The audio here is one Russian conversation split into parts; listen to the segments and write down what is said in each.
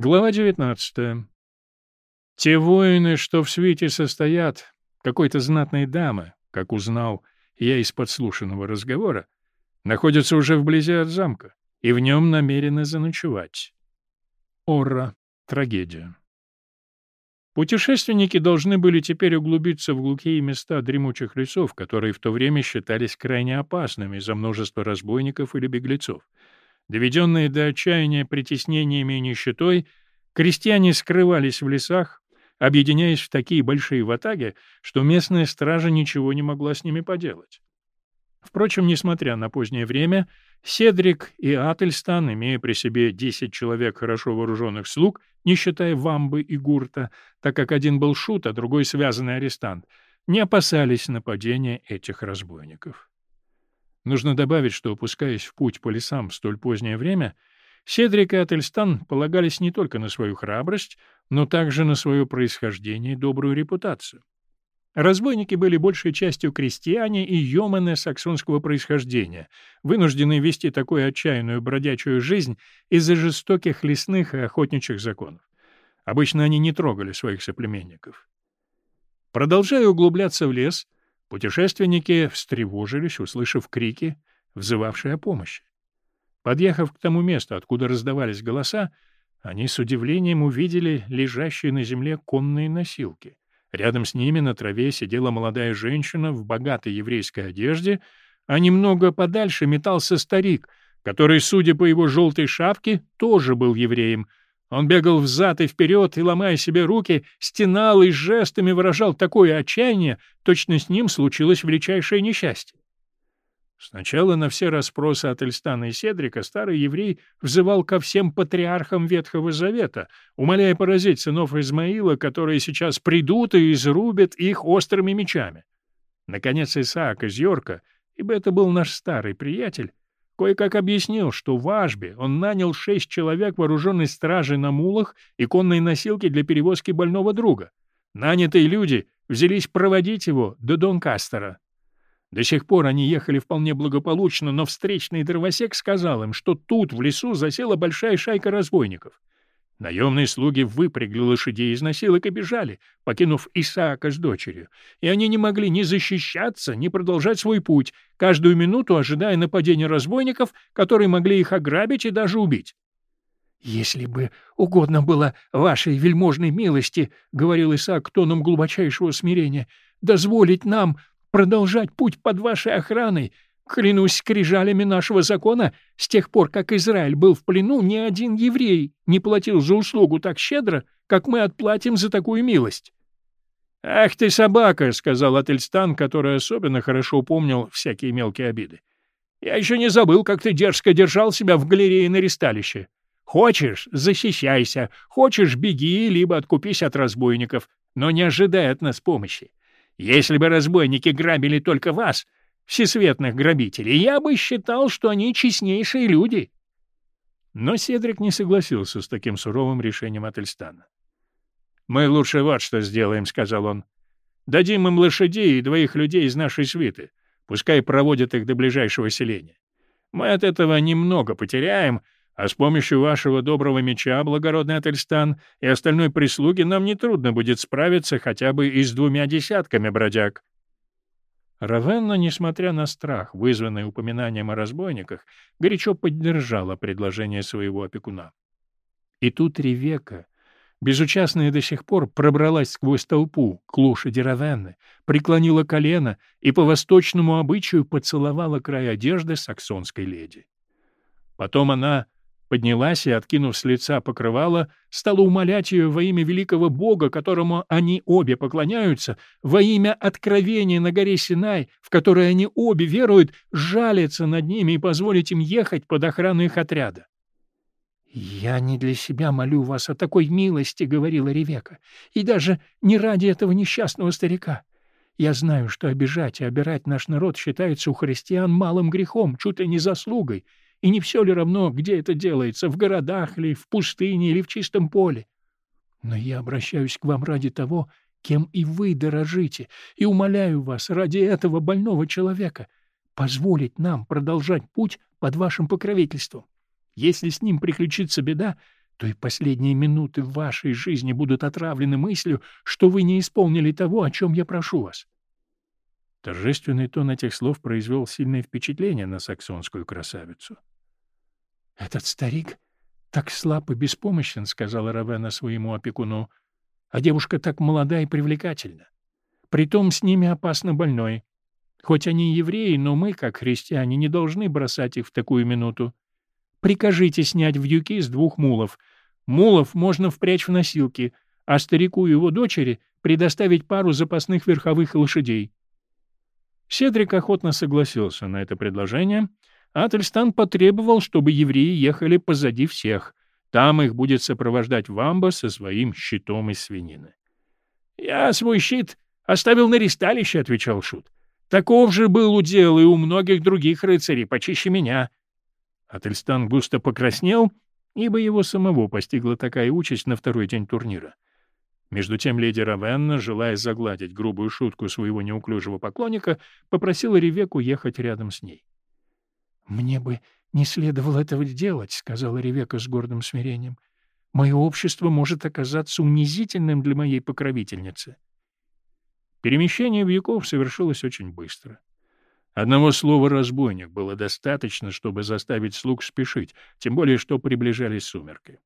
Глава 19. Те воины, что в свете состоят, какой-то знатной дамы, как узнал я из подслушанного разговора, находятся уже вблизи от замка и в нем намерены заночевать. Ора. Трагедия. Путешественники должны были теперь углубиться в глухие места дремучих лесов, которые в то время считались крайне опасными из-за множества разбойников или беглецов. Доведенные до отчаяния притеснениями и нищетой, крестьяне скрывались в лесах, объединяясь в такие большие ватаги, что местная стража ничего не могла с ними поделать. Впрочем, несмотря на позднее время, Седрик и Ательстан, имея при себе 10 человек хорошо вооруженных слуг, не считая Вамбы и Гурта, так как один был шут, а другой связанный арестант, не опасались нападения этих разбойников. Нужно добавить, что, опускаясь в путь по лесам в столь позднее время, Седрик и Ательстан полагались не только на свою храбрость, но также на свое происхождение и добрую репутацию. Разбойники были большей частью крестьяне и йоманы саксонского происхождения, вынужденные вести такую отчаянную бродячую жизнь из-за жестоких лесных и охотничьих законов. Обычно они не трогали своих соплеменников. Продолжая углубляться в лес, Путешественники встревожились, услышав крики, взывавшие о помощи. Подъехав к тому месту, откуда раздавались голоса, они с удивлением увидели лежащие на земле конные носилки. Рядом с ними на траве сидела молодая женщина в богатой еврейской одежде, а немного подальше метался старик, который, судя по его желтой шапке, тоже был евреем, он бегал взад и вперед и, ломая себе руки, стенал и жестами выражал такое отчаяние, точно с ним случилось величайшее несчастье. Сначала на все расспросы от Эльстана и Седрика старый еврей взывал ко всем патриархам Ветхого Завета, умоляя поразить сынов Измаила, которые сейчас придут и изрубят их острыми мечами. Наконец Исаак из Йорка, ибо это был наш старый приятель, Кое-как объяснил, что в Ашбе он нанял шесть человек вооруженной стражей на мулах и конной носилки для перевозки больного друга. Нанятые люди взялись проводить его до Донкастера. До сих пор они ехали вполне благополучно, но встречный дровосек сказал им, что тут, в лесу, засела большая шайка разбойников. Наемные слуги выпрягли лошадей из носилок и бежали, покинув Исаака с дочерью, и они не могли ни защищаться, ни продолжать свой путь, каждую минуту ожидая нападения разбойников, которые могли их ограбить и даже убить. «Если бы угодно было вашей вельможной милости, — говорил Исаак тоном глубочайшего смирения, — дозволить нам продолжать путь под вашей охраной, Клянусь скрижалями нашего закона, с тех пор, как Израиль был в плену, ни один еврей не платил за услугу так щедро, как мы отплатим за такую милость. — Ах ты собака, — сказал Ательстан, который особенно хорошо помнил всякие мелкие обиды. — Я еще не забыл, как ты дерзко держал себя в галерее на ресталище. Хочешь — защищайся, хочешь — беги, либо откупись от разбойников, но не ожидай от нас помощи. Если бы разбойники грабили только вас — всесветных грабителей, я бы считал, что они честнейшие люди. Но Седрик не согласился с таким суровым решением Ательстана. «Мы лучше вот что сделаем», — сказал он. «Дадим им лошадей и двоих людей из нашей свиты. Пускай проводят их до ближайшего селения. Мы от этого немного потеряем, а с помощью вашего доброго меча, благородный Ательстан, и остальной прислуги нам нетрудно будет справиться хотя бы и с двумя десятками бродяг». Равенна, несмотря на страх, вызванный упоминанием о разбойниках, горячо поддержала предложение своего опекуна. И тут Ревека, безучастная до сих пор, пробралась сквозь толпу к лошади Равенны, преклонила колено и по восточному обычаю поцеловала край одежды саксонской леди. Потом она поднялась и, откинув с лица покрывало, стала умолять ее во имя великого Бога, которому они обе поклоняются, во имя откровения на горе Синай, в которое они обе веруют, жалиться над ними и позволить им ехать под охрану их отряда. «Я не для себя молю вас о такой милости», — говорила Ревека, — «и даже не ради этого несчастного старика. Я знаю, что обижать и обирать наш народ считается у христиан малым грехом, чуть ли не заслугой, и не все ли равно, где это делается, в городах ли, в пустыне или в чистом поле? Но я обращаюсь к вам ради того, кем и вы дорожите, и умоляю вас ради этого больного человека позволить нам продолжать путь под вашим покровительством. Если с ним приключится беда, то и последние минуты в вашей жизни будут отравлены мыслью, что вы не исполнили того, о чем я прошу вас. Торжественный тон этих слов произвел сильное впечатление на саксонскую красавицу. — Этот старик так слаб и беспомощен, — сказала Равена своему опекуну, — а девушка так молода и привлекательна. Притом с ними опасно больной. Хоть они евреи, но мы, как христиане, не должны бросать их в такую минуту. Прикажите снять вьюки с двух мулов. Мулов можно впрячь в носилки, а старику и его дочери предоставить пару запасных верховых лошадей. Седрик охотно согласился на это предложение, Ательстан потребовал, чтобы евреи ехали позади всех. Там их будет сопровождать Вамба со своим щитом из свинины. — Я свой щит оставил на ристалище, — отвечал Шут. — Таков же был удел и у многих других рыцарей, почище меня. Ательстан густо покраснел, ибо его самого постигла такая участь на второй день турнира. Между тем леди Равенна, желая загладить грубую шутку своего неуклюжего поклонника, попросила Ревеку ехать рядом с ней. — Мне бы не следовало этого делать, — сказала Ревека с гордым смирением. — Мое общество может оказаться унизительным для моей покровительницы. Перемещение вьюков совершилось очень быстро. Одного слова «разбойник» было достаточно, чтобы заставить слуг спешить, тем более что приближались сумерки.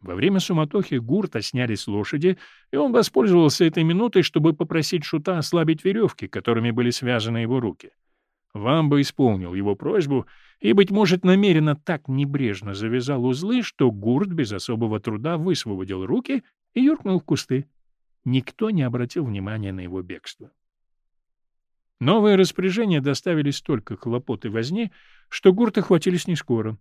Во время суматохи гурта сняли с лошади, и он воспользовался этой минутой, чтобы попросить Шута ослабить веревки, которыми были связаны его руки. Вамба исполнил его просьбу и, быть может, намеренно так небрежно завязал узлы, что гурт без особого труда высвободил руки и юркнул в кусты. Никто не обратил внимания на его бегство. Новые распоряжения доставили столько хлопот и возни, что гурта хватились не скоро.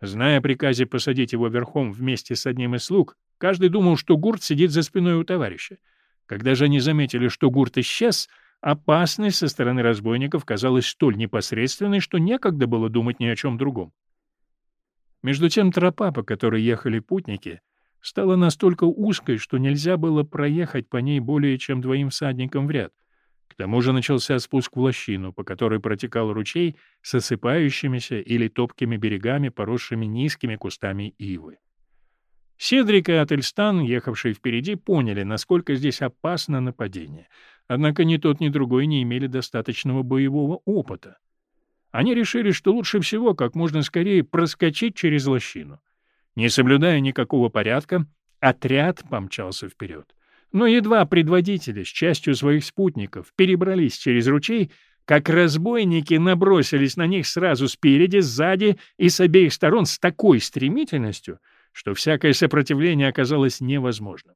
Зная о приказе посадить его верхом вместе с одним из слуг, каждый думал, что гурт сидит за спиной у товарища. Когда же они заметили, что гурт исчез, опасность со стороны разбойников казалась столь непосредственной, что некогда было думать ни о чем другом. Между тем тропа, по которой ехали путники, стала настолько узкой, что нельзя было проехать по ней более чем двоим всадникам в ряд — к тому же начался спуск в лощину, по которой протекал ручей с осыпающимися или топкими берегами, поросшими низкими кустами ивы. Седрик и Ательстан, ехавшие впереди, поняли, насколько здесь опасно нападение. Однако ни тот, ни другой не имели достаточного боевого опыта. Они решили, что лучше всего как можно скорее проскочить через лощину. Не соблюдая никакого порядка, отряд помчался вперед. Но едва предводители с частью своих спутников перебрались через ручей, как разбойники набросились на них сразу спереди, сзади и с обеих сторон с такой стремительностью, что всякое сопротивление оказалось невозможным.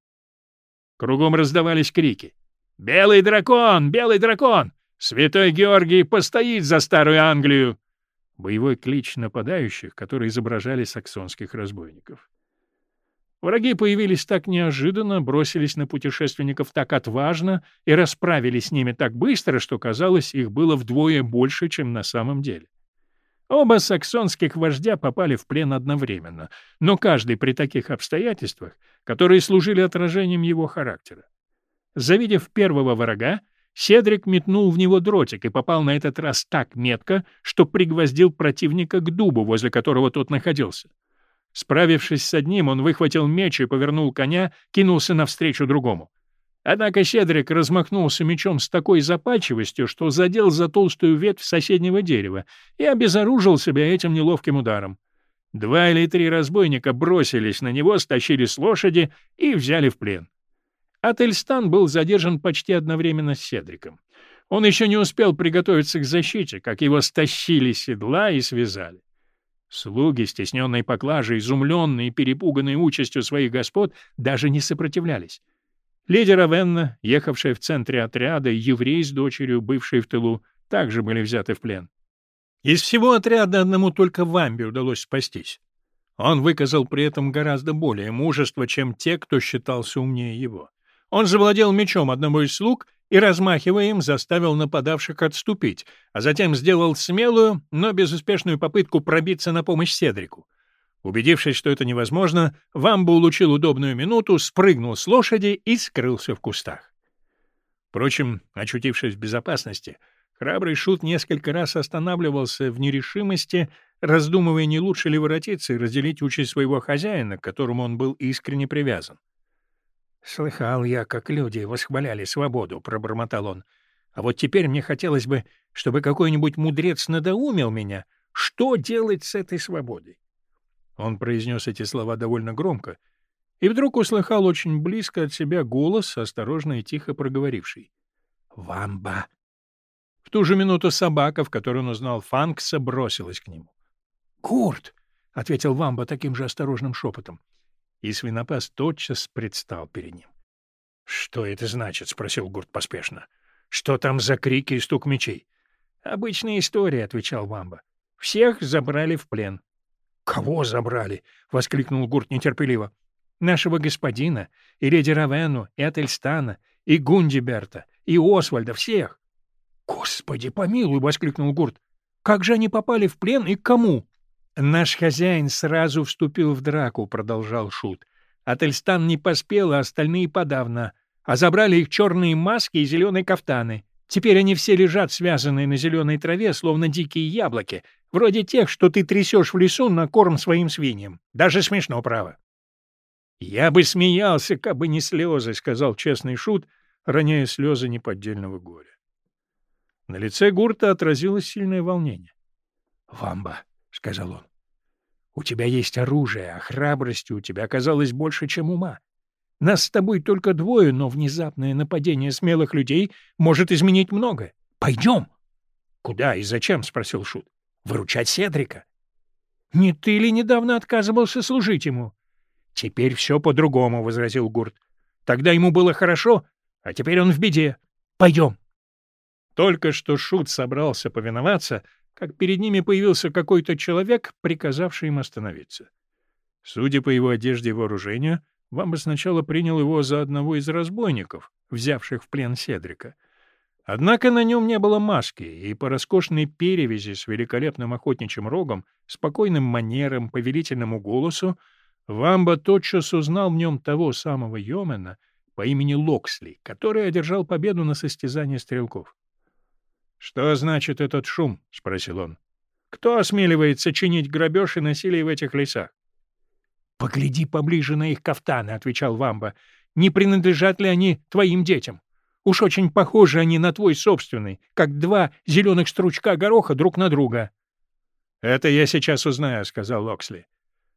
Кругом раздавались крики. «Белый дракон! Белый дракон! Святой Георгий постоит за Старую Англию!» Боевой клич нападающих, которые изображали саксонских разбойников. Враги появились так неожиданно, бросились на путешественников так отважно и расправились с ними так быстро, что, казалось, их было вдвое больше, чем на самом деле. Оба саксонских вождя попали в плен одновременно, но каждый при таких обстоятельствах, которые служили отражением его характера. Завидев первого врага, Седрик метнул в него дротик и попал на этот раз так метко, что пригвоздил противника к дубу, возле которого тот находился. Справившись с одним, он выхватил меч и повернул коня, кинулся навстречу другому. Однако Седрик размахнулся мечом с такой запальчивостью, что задел за толстую ветвь соседнего дерева и обезоружил себя этим неловким ударом. Два или три разбойника бросились на него, стащили с лошади и взяли в плен. Ательстан был задержан почти одновременно с Седриком. Он еще не успел приготовиться к защите, как его стащили седла и связали. Слуги, стесненные поклажей, изумленные и перепуганные участью своих господ, даже не сопротивлялись. Леди Равенна, ехавшая в центре отряда, еврей с дочерью, бывшей в тылу, также были взяты в плен. Из всего отряда одному только Вамбе удалось спастись. Он выказал при этом гораздо более мужества, чем те, кто считался умнее его. Он завладел мечом одного из слуг и, размахивая им, заставил нападавших отступить, а затем сделал смелую, но безуспешную попытку пробиться на помощь Седрику. Убедившись, что это невозможно, Вамба улучил удобную минуту, спрыгнул с лошади и скрылся в кустах. Впрочем, очутившись в безопасности, храбрый шут несколько раз останавливался в нерешимости, раздумывая, не лучше ли воротиться и разделить участь своего хозяина, к которому он был искренне привязан. «Слыхал я, как люди восхваляли свободу», — пробормотал он. «А вот теперь мне хотелось бы, чтобы какой-нибудь мудрец надоумил меня, что делать с этой свободой». Он произнес эти слова довольно громко, и вдруг услыхал очень близко от себя голос, осторожно и тихо проговоривший. «Вамба!» В ту же минуту собака, в которой он узнал Фанкса, бросилась к нему. «Курт!» — ответил Вамба таким же осторожным шепотом. И свинопас тотчас предстал перед ним. «Что это значит?» — спросил Гурт поспешно. «Что там за крики и стук мечей?» «Обычная история», — отвечал Вамба. «Всех забрали в плен». «Кого забрали?» — воскликнул Гурт нетерпеливо. «Нашего господина, и леди Равену, и Ательстана, и Гундиберта, и Освальда, всех». «Господи, помилуй!» — воскликнул Гурт. «Как же они попали в плен и к кому?» «Наш хозяин сразу вступил в драку», — продолжал Шут. «Ательстан не поспел, а остальные подавно. А забрали их черные маски и зеленые кафтаны. Теперь они все лежат связанные на зеленой траве, словно дикие яблоки, вроде тех, что ты трясешь в лесу на корм своим свиньям. Даже смешно, право». «Я бы смеялся, как бы не слезы», — сказал честный Шут, роняя слезы неподдельного горя. На лице Гурта отразилось сильное волнение. «Вамба», — сказал он, у тебя есть оружие, а храбрости у тебя оказалось больше, чем ума. Нас с тобой только двое, но внезапное нападение смелых людей может изменить многое. Пойдем. — Куда и зачем? — спросил Шут. — Выручать Седрика. — Не ты ли недавно отказывался служить ему? — Теперь все по-другому, — возразил Гурт. — Тогда ему было хорошо, а теперь он в беде. Пойдем. Только что Шут собрался повиноваться, как перед ними появился какой-то человек, приказавший им остановиться. Судя по его одежде и вооружению, Вамба сначала принял его за одного из разбойников, взявших в плен Седрика. Однако на нем не было маски, и по роскошной перевязи с великолепным охотничьим рогом, спокойным манерам, повелительному голосу, Вамба тотчас узнал в нем того самого Йомена по имени Локсли, который одержал победу на состязании стрелков. «Что значит этот шум?» — спросил он. «Кто осмеливается чинить грабеж и насилие в этих лесах?» «Погляди поближе на их кафтаны», — отвечал Вамба. «Не принадлежат ли они твоим детям? Уж очень похожи они на твой собственный, как два зеленых стручка гороха друг на друга». «Это я сейчас узнаю», — сказал Локсли.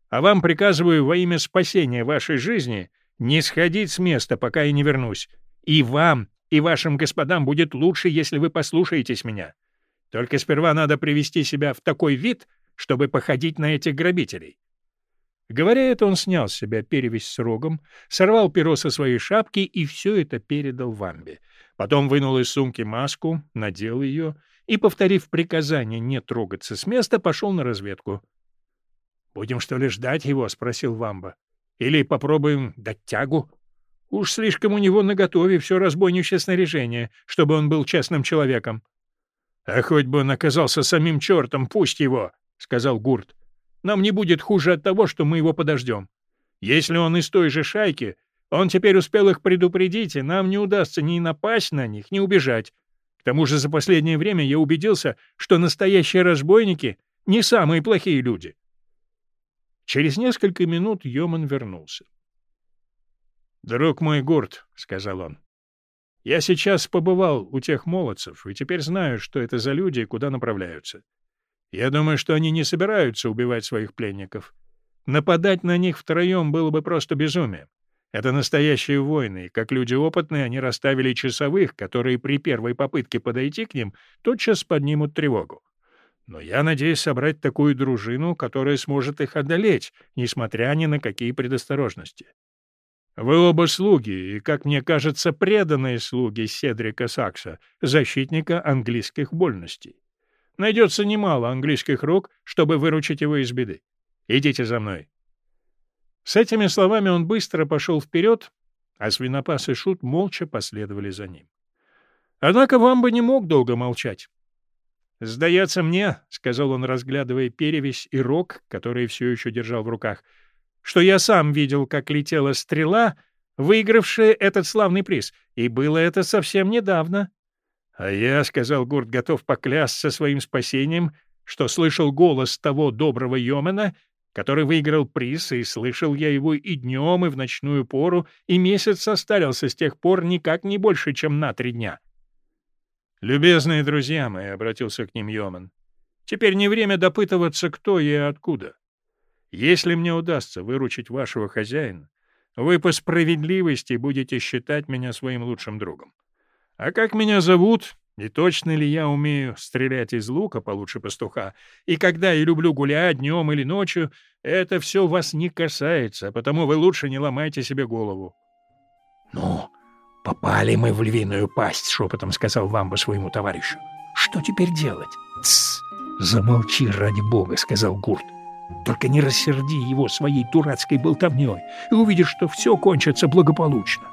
«А вам приказываю во имя спасения вашей жизни не сходить с места, пока я не вернусь. И вам, и вашим господам будет лучше, если вы послушаетесь меня. Только сперва надо привести себя в такой вид, чтобы походить на этих грабителей». Говоря это, он снял с себя перевязь с рогом, сорвал перо со своей шапки и все это передал Вамбе. Потом вынул из сумки маску, надел ее и, повторив приказание не трогаться с места, пошел на разведку. «Будем, что ли, ждать его?» — спросил Вамба. «Или попробуем дать тягу?» Уж слишком у него наготове все разбойничье снаряжение, чтобы он был честным человеком. — А хоть бы он оказался самим чертом, пусть его, — сказал Гурт. — Нам не будет хуже от того, что мы его подождем. Если он из той же шайки, он теперь успел их предупредить, и нам не удастся ни напасть на них, ни убежать. К тому же за последнее время я убедился, что настоящие разбойники — не самые плохие люди. Через несколько минут Йоман вернулся. «Друг мой Гурт», — сказал он, — «я сейчас побывал у тех молодцев и теперь знаю, что это за люди и куда направляются. Я думаю, что они не собираются убивать своих пленников. Нападать на них втроем было бы просто безумие. Это настоящие войны, и как люди опытные, они расставили часовых, которые при первой попытке подойти к ним тотчас поднимут тревогу. Но я надеюсь собрать такую дружину, которая сможет их одолеть, несмотря ни на какие предосторожности. Вы оба слуги, и, как мне кажется, преданные слуги Седрика Сакса, защитника английских вольностей. Найдется немало английских рук, чтобы выручить его из беды. Идите за мной. С этими словами он быстро пошел вперед, а свинопас и шут молча последовали за ним. Однако вам бы не мог долго молчать. «Сдается мне», — сказал он, разглядывая перевесь и рог, который все еще держал в руках, — что я сам видел, как летела стрела, выигравшая этот славный приз, и было это совсем недавно. — А я, — сказал Гурт, готов поклясться своим спасением, что слышал голос того доброго Йомена, который выиграл приз, и слышал я его и днем, и в ночную пору, и месяц состарился с тех пор никак не больше, чем на три дня. «Любезные друзья мои», — обратился к ним Йомен, — «теперь не время допытываться, кто я и откуда. Если мне удастся выручить вашего хозяина, вы по справедливости будете считать меня своим лучшим другом. А как меня зовут, и точно ли я умею стрелять из лука получше пастуха, и когда я люблю гулять днем или ночью, это все вас не касается, потому вы лучше не ломайте себе голову. — Ну, попали мы в львиную пасть, — шепотом сказал Вамба своему товарищу. — Что теперь делать? — Тссс, замолчи ради бога, — сказал Гурт. — Только не рассерди его своей дурацкой болтовней, и увидишь, что все кончится благополучно.